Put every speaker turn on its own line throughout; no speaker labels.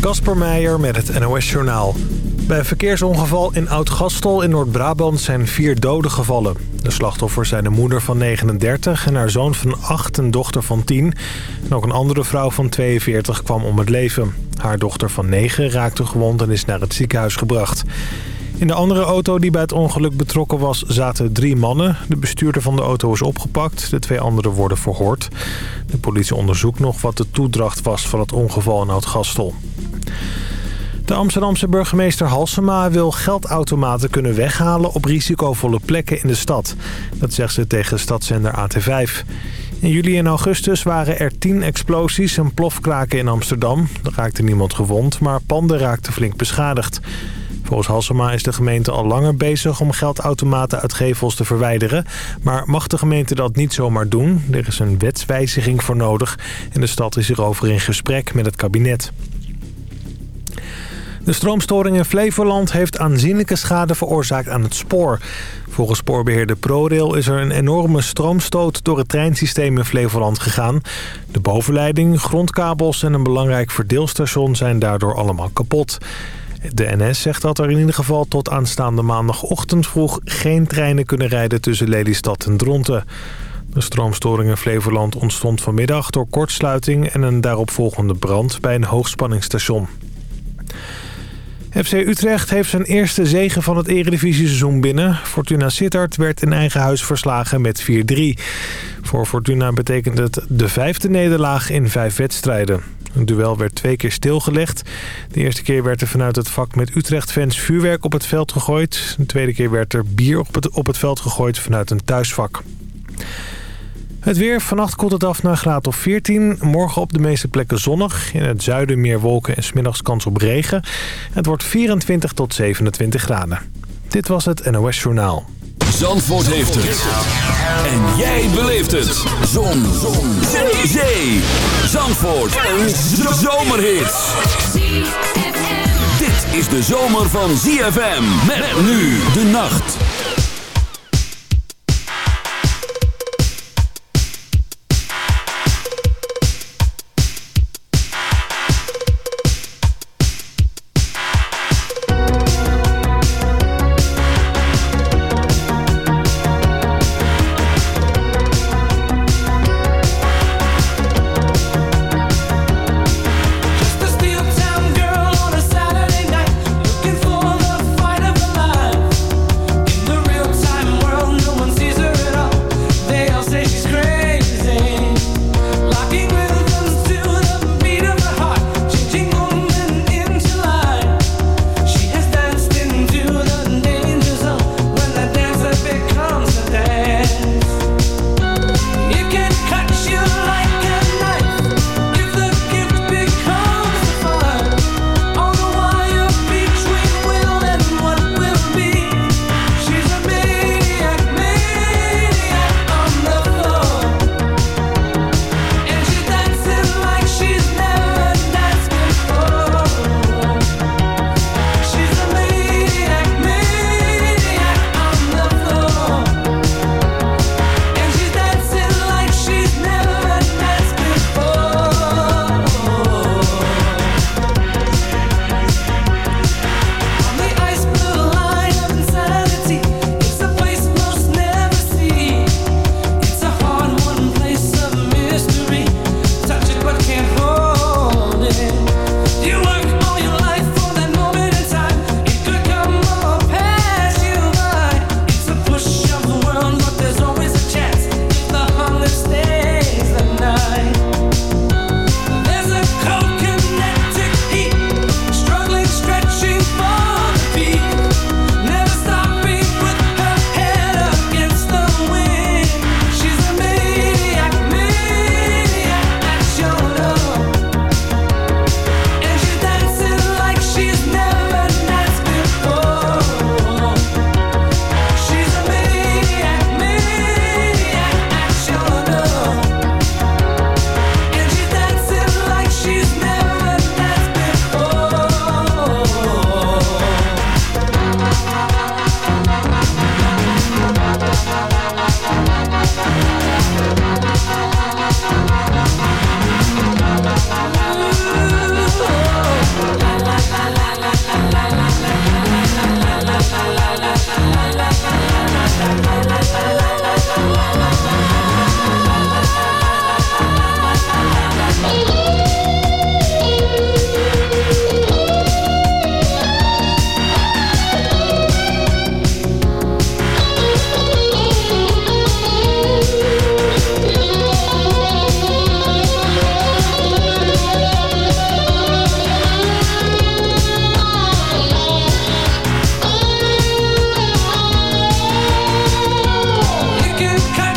Kasper Meijer met het NOS-journaal. Bij een verkeersongeval in Oud-Gastel in Noord-Brabant zijn vier doden gevallen. De slachtoffers zijn een moeder van 39 en haar zoon van 8 en dochter van 10. En ook een andere vrouw van 42 kwam om het leven. Haar dochter van 9 raakte gewond en is naar het ziekenhuis gebracht. In de andere auto die bij het ongeluk betrokken was zaten drie mannen. De bestuurder van de auto is opgepakt. De twee anderen worden verhoord. De politie onderzoekt nog wat de toedracht was van het ongeval in Oud-Gastel. De Amsterdamse burgemeester Halsema wil geldautomaten kunnen weghalen op risicovolle plekken in de stad. Dat zegt ze tegen stadszender AT5. In juli en augustus waren er tien explosies en plofkraken in Amsterdam. Er raakte niemand gewond, maar panden raakten flink beschadigd. Volgens Halsema is de gemeente al langer bezig om geldautomaten uit gevels te verwijderen. Maar mag de gemeente dat niet zomaar doen? Er is een wetswijziging voor nodig en de stad is hierover in gesprek met het kabinet. De stroomstoring in Flevoland heeft aanzienlijke schade veroorzaakt aan het spoor. Volgens spoorbeheerder ProRail is er een enorme stroomstoot door het treinsysteem in Flevoland gegaan. De bovenleiding, grondkabels en een belangrijk verdeelstation zijn daardoor allemaal kapot. De NS zegt dat er in ieder geval tot aanstaande maandagochtend vroeg geen treinen kunnen rijden tussen Lelystad en Dronten. De stroomstoring in Flevoland ontstond vanmiddag door kortsluiting en een daaropvolgende brand bij een hoogspanningsstation. FC Utrecht heeft zijn eerste zege van het eredivisie-seizoen binnen. Fortuna Sittard werd in eigen huis verslagen met 4-3. Voor Fortuna betekent het de vijfde nederlaag in vijf wedstrijden. Een duel werd twee keer stilgelegd. De eerste keer werd er vanuit het vak met Utrecht-fans vuurwerk op het veld gegooid. De tweede keer werd er bier het, op het veld gegooid vanuit een thuisvak. Het weer. Vannacht koelt het af naar graad of 14. Morgen op de meeste plekken zonnig. In het zuiden meer wolken en smiddags kans op regen. Het wordt 24 tot 27 graden. Dit was het NOS Journaal.
Zandvoort heeft het. En jij beleeft het. Zon. Zon. Zee. Zee. Zandvoort. Een zomerhit. Dit is de zomer van ZFM. Met nu de nacht.
you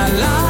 But my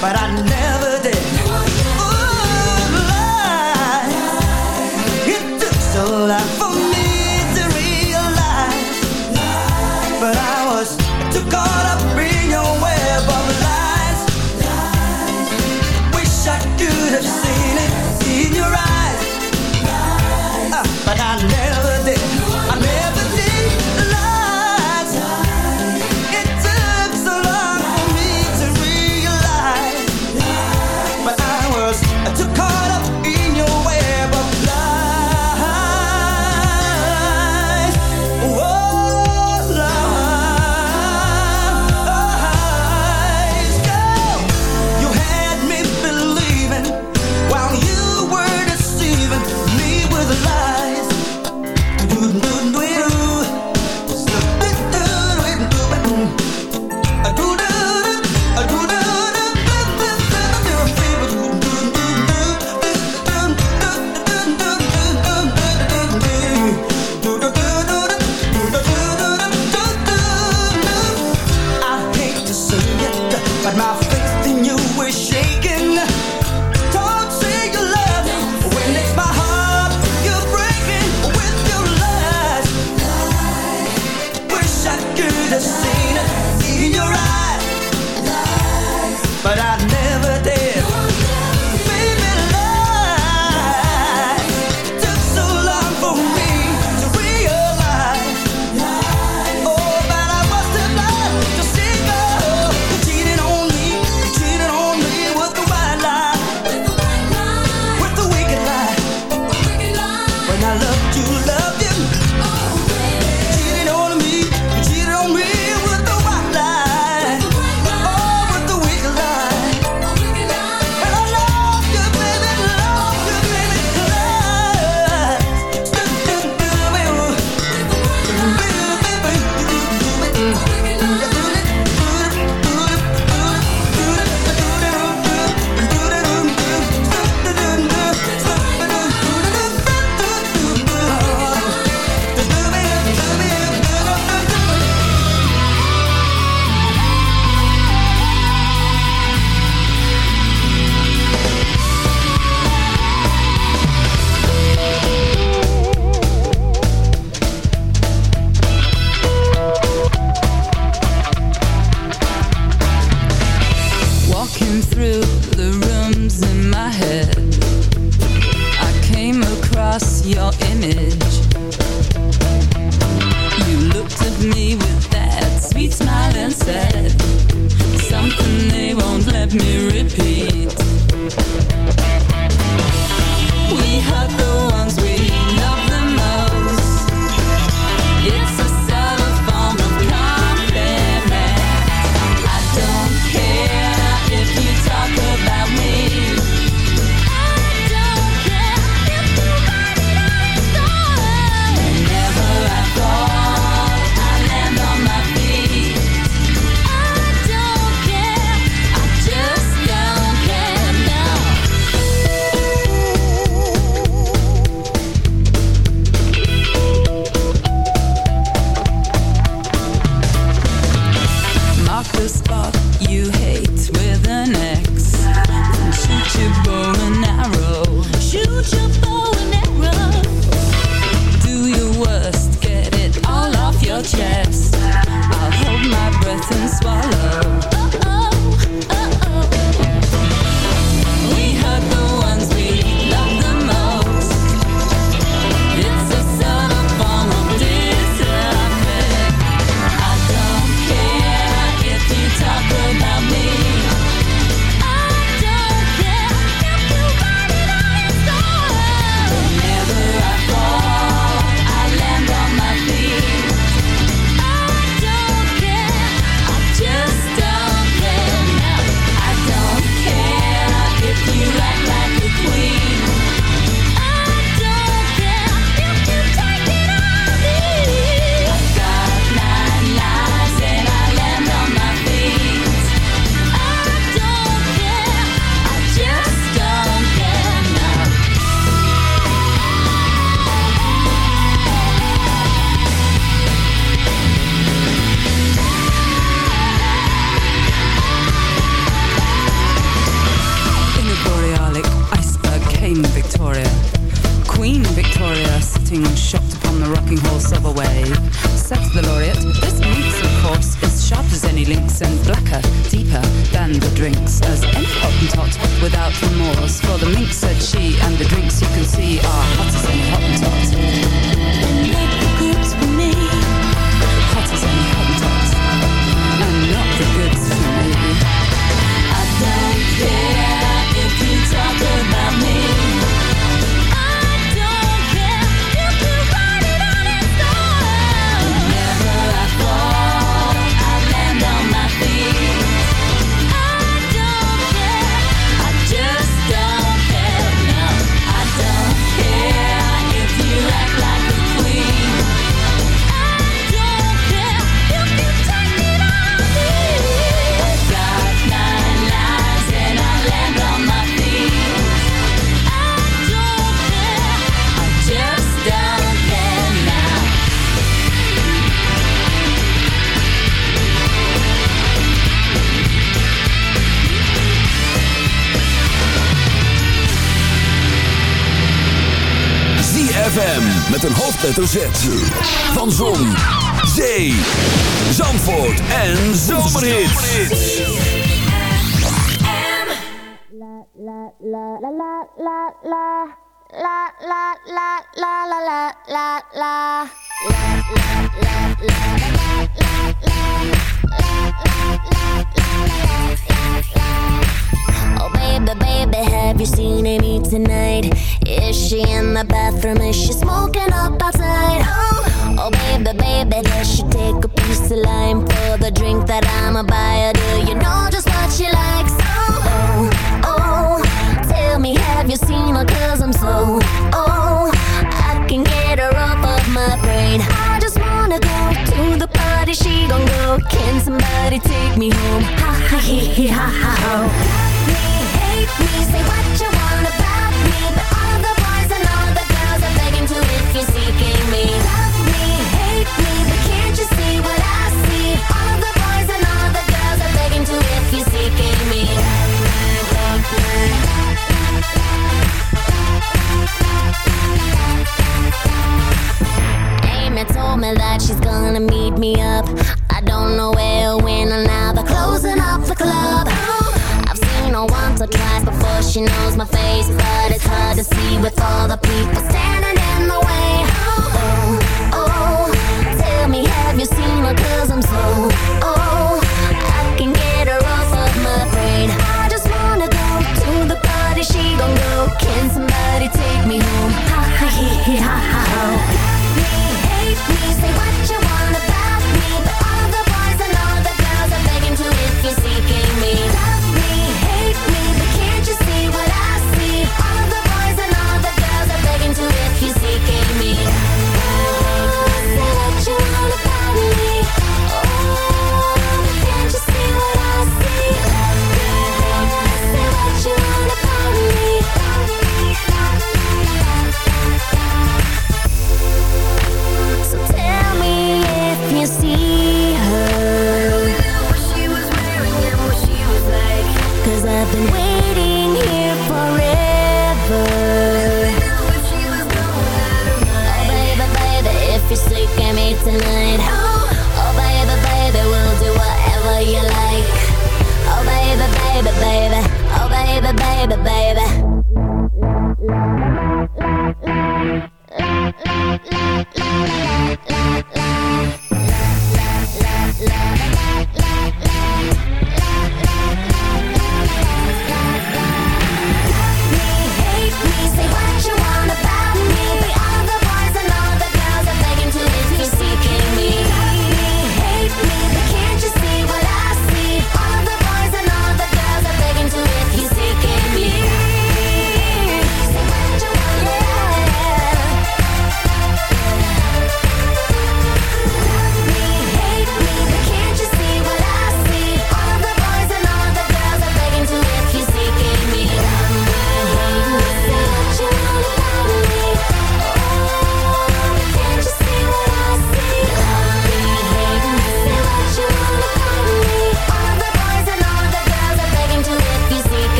but
I never did. Ooh, love, it took so long. hoofdletter Z. Van Zon, Zee, Zandvoort en Zomerhits.
La la la la la la la la la la la
la Baby, have you seen Amy tonight? Is she in the bathroom? Is she smoking up outside? Oh, oh baby, baby, does she take a piece of lime for the drink that I'ma buy? Do you know just what she likes? Oh, oh, tell me, have you seen her? Cause I'm so, oh, I can get her off of my brain. I just wanna go to the party, she gon' go. Can somebody take me home? Ha ha he he ha ha ho.
We say what you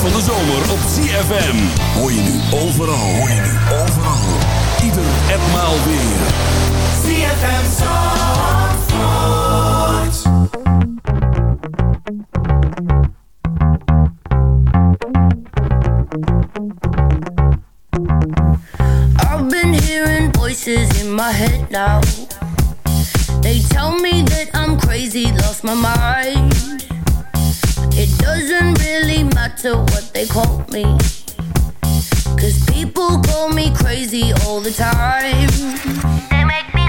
van de zomer op ZFM. Hoor je nu overal, hoor je nu overal. Ieder en maal weer. ZFM Zandvoort.
I've been hearing voices in my head now. They tell me that I'm crazy, lost my mind. really matter what they call me. Cause people call me crazy all the time. They make me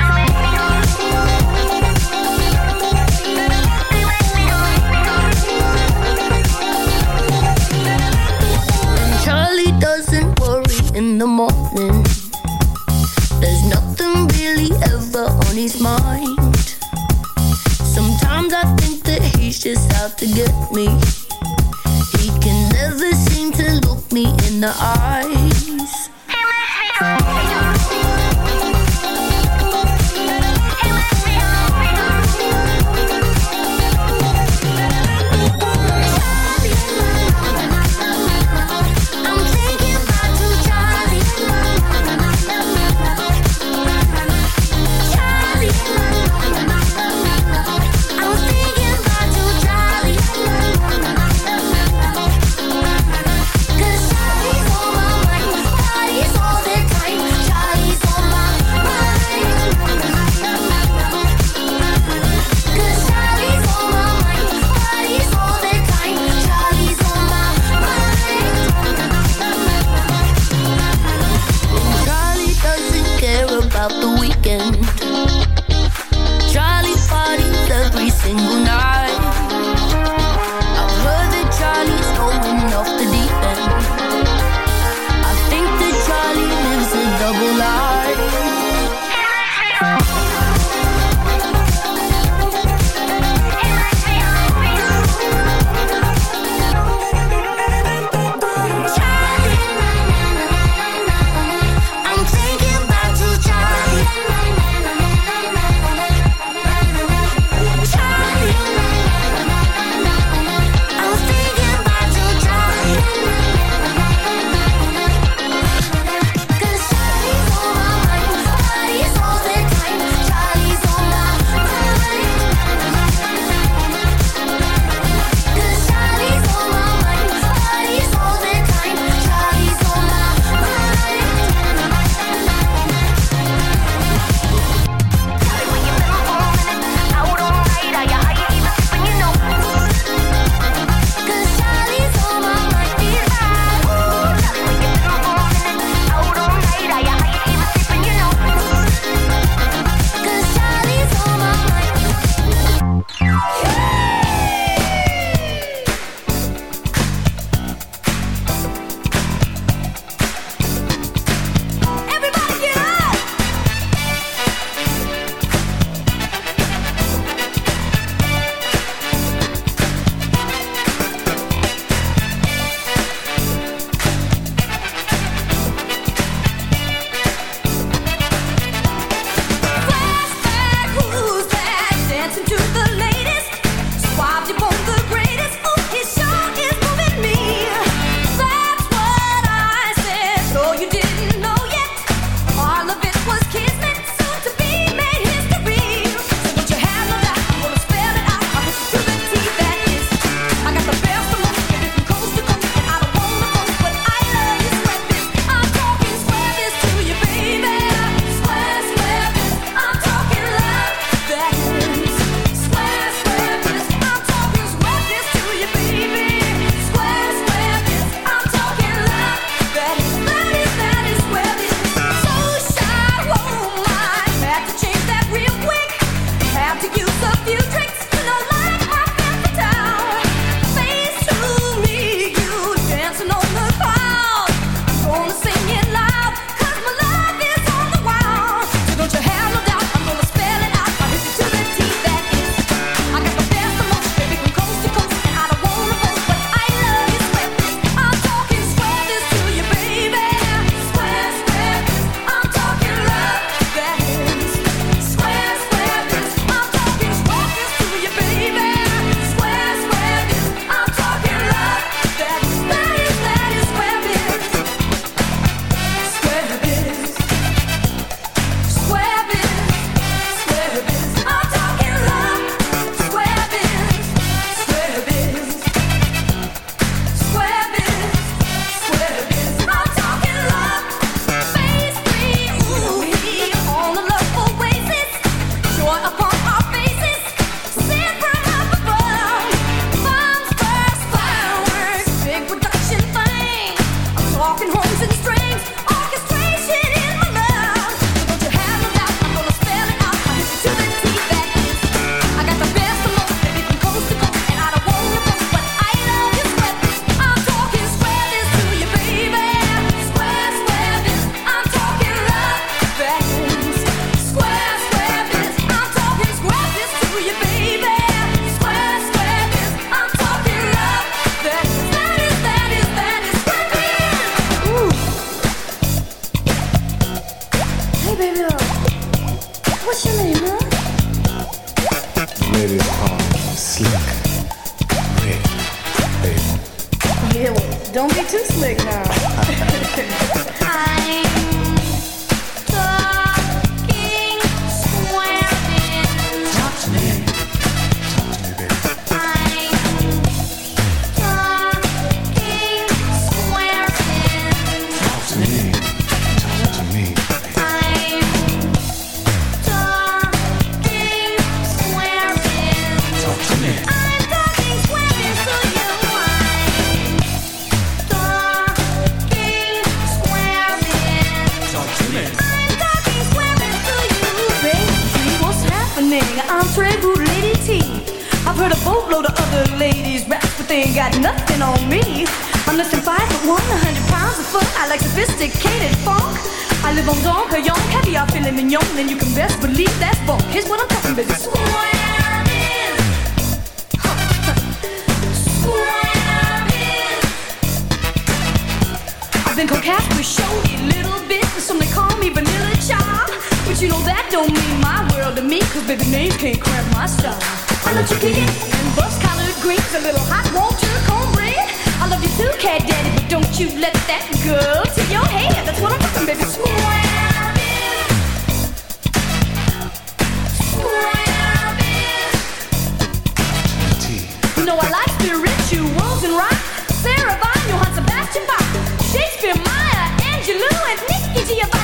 And Charlie
doesn't worry in the morning. There's nothing really ever on his mind. Sometimes I think that he's just out to get me. that don't mean my world to me, cause baby, names can't cramp my style. I love chicken and bus collared greens, a little hot water, cornbread. I love you too, cat daddy, but don't you let that go to your head. That's what I'm talking, baby.
Squabbing.
Squabbing.
You know I like spirituals and rock, Sarah Vaughan, Johann Sebastian Bach, Shakespeare, Maya, Angelou, and Nikki Giovanni.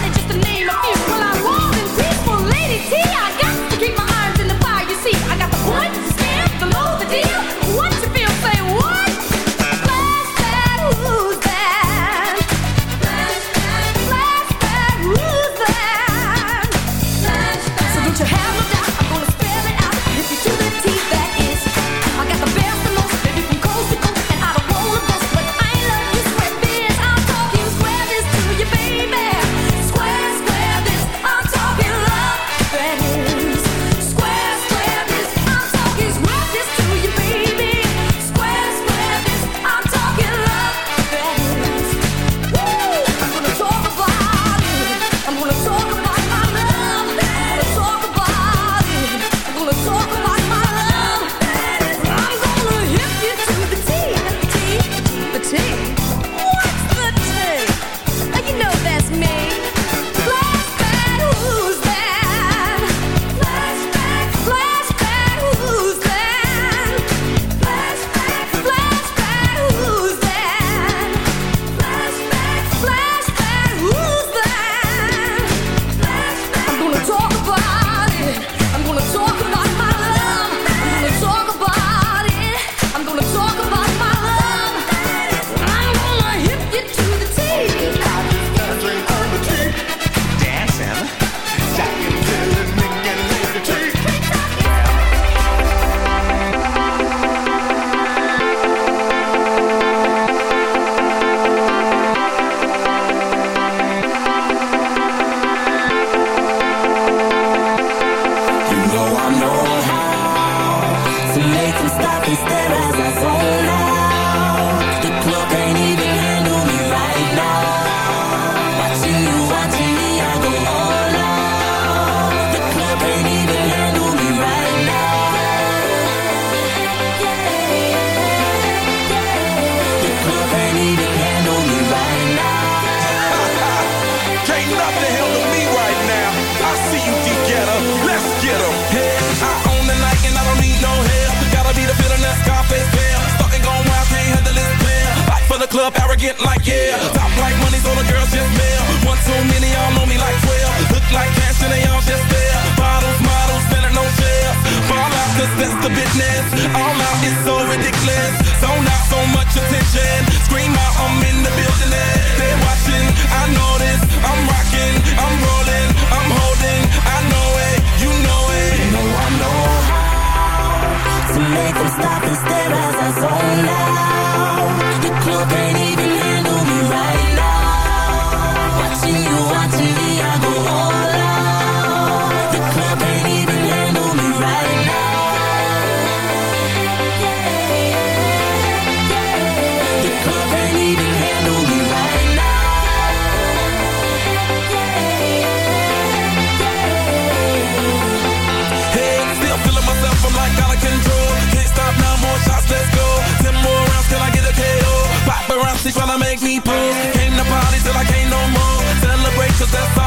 She tryna make me pull, Came to party till I can't no more. Celebrate cause that's all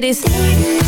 ladies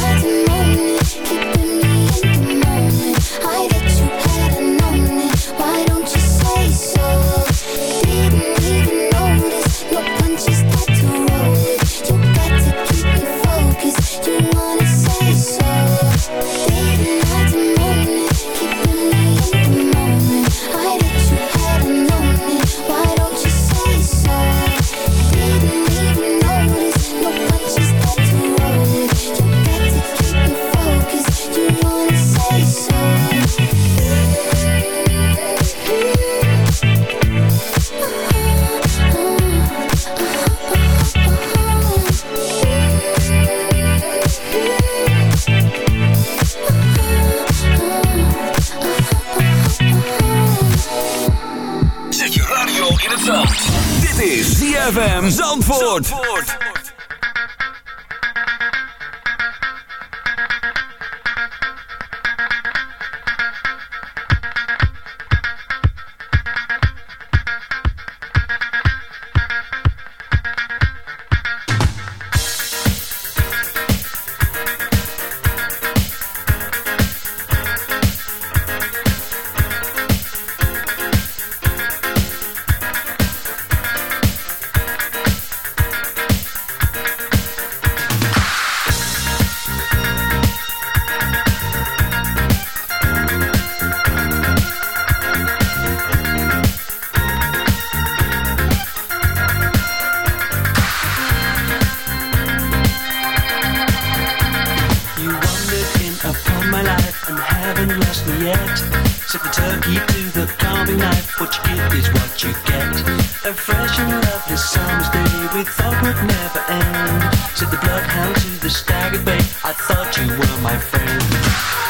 we thought would never end. Said the bloodhound to the staggered bay, I thought you were my friend.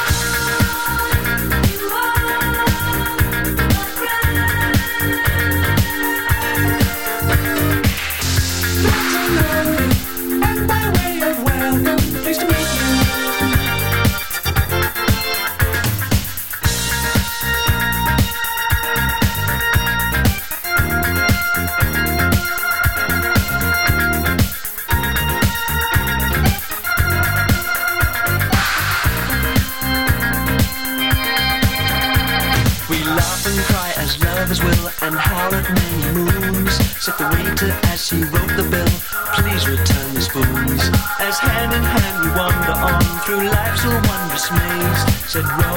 said,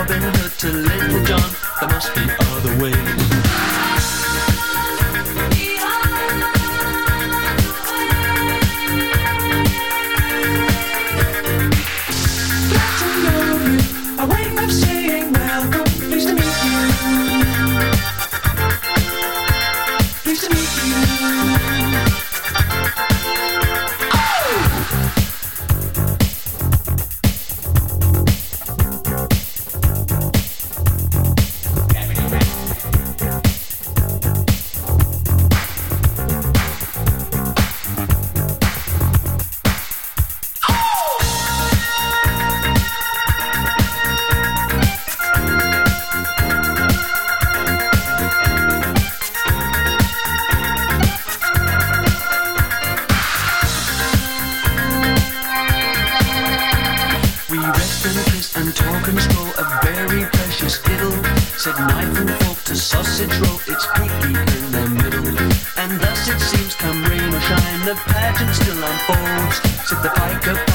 the pageant still unfolds, said the piker.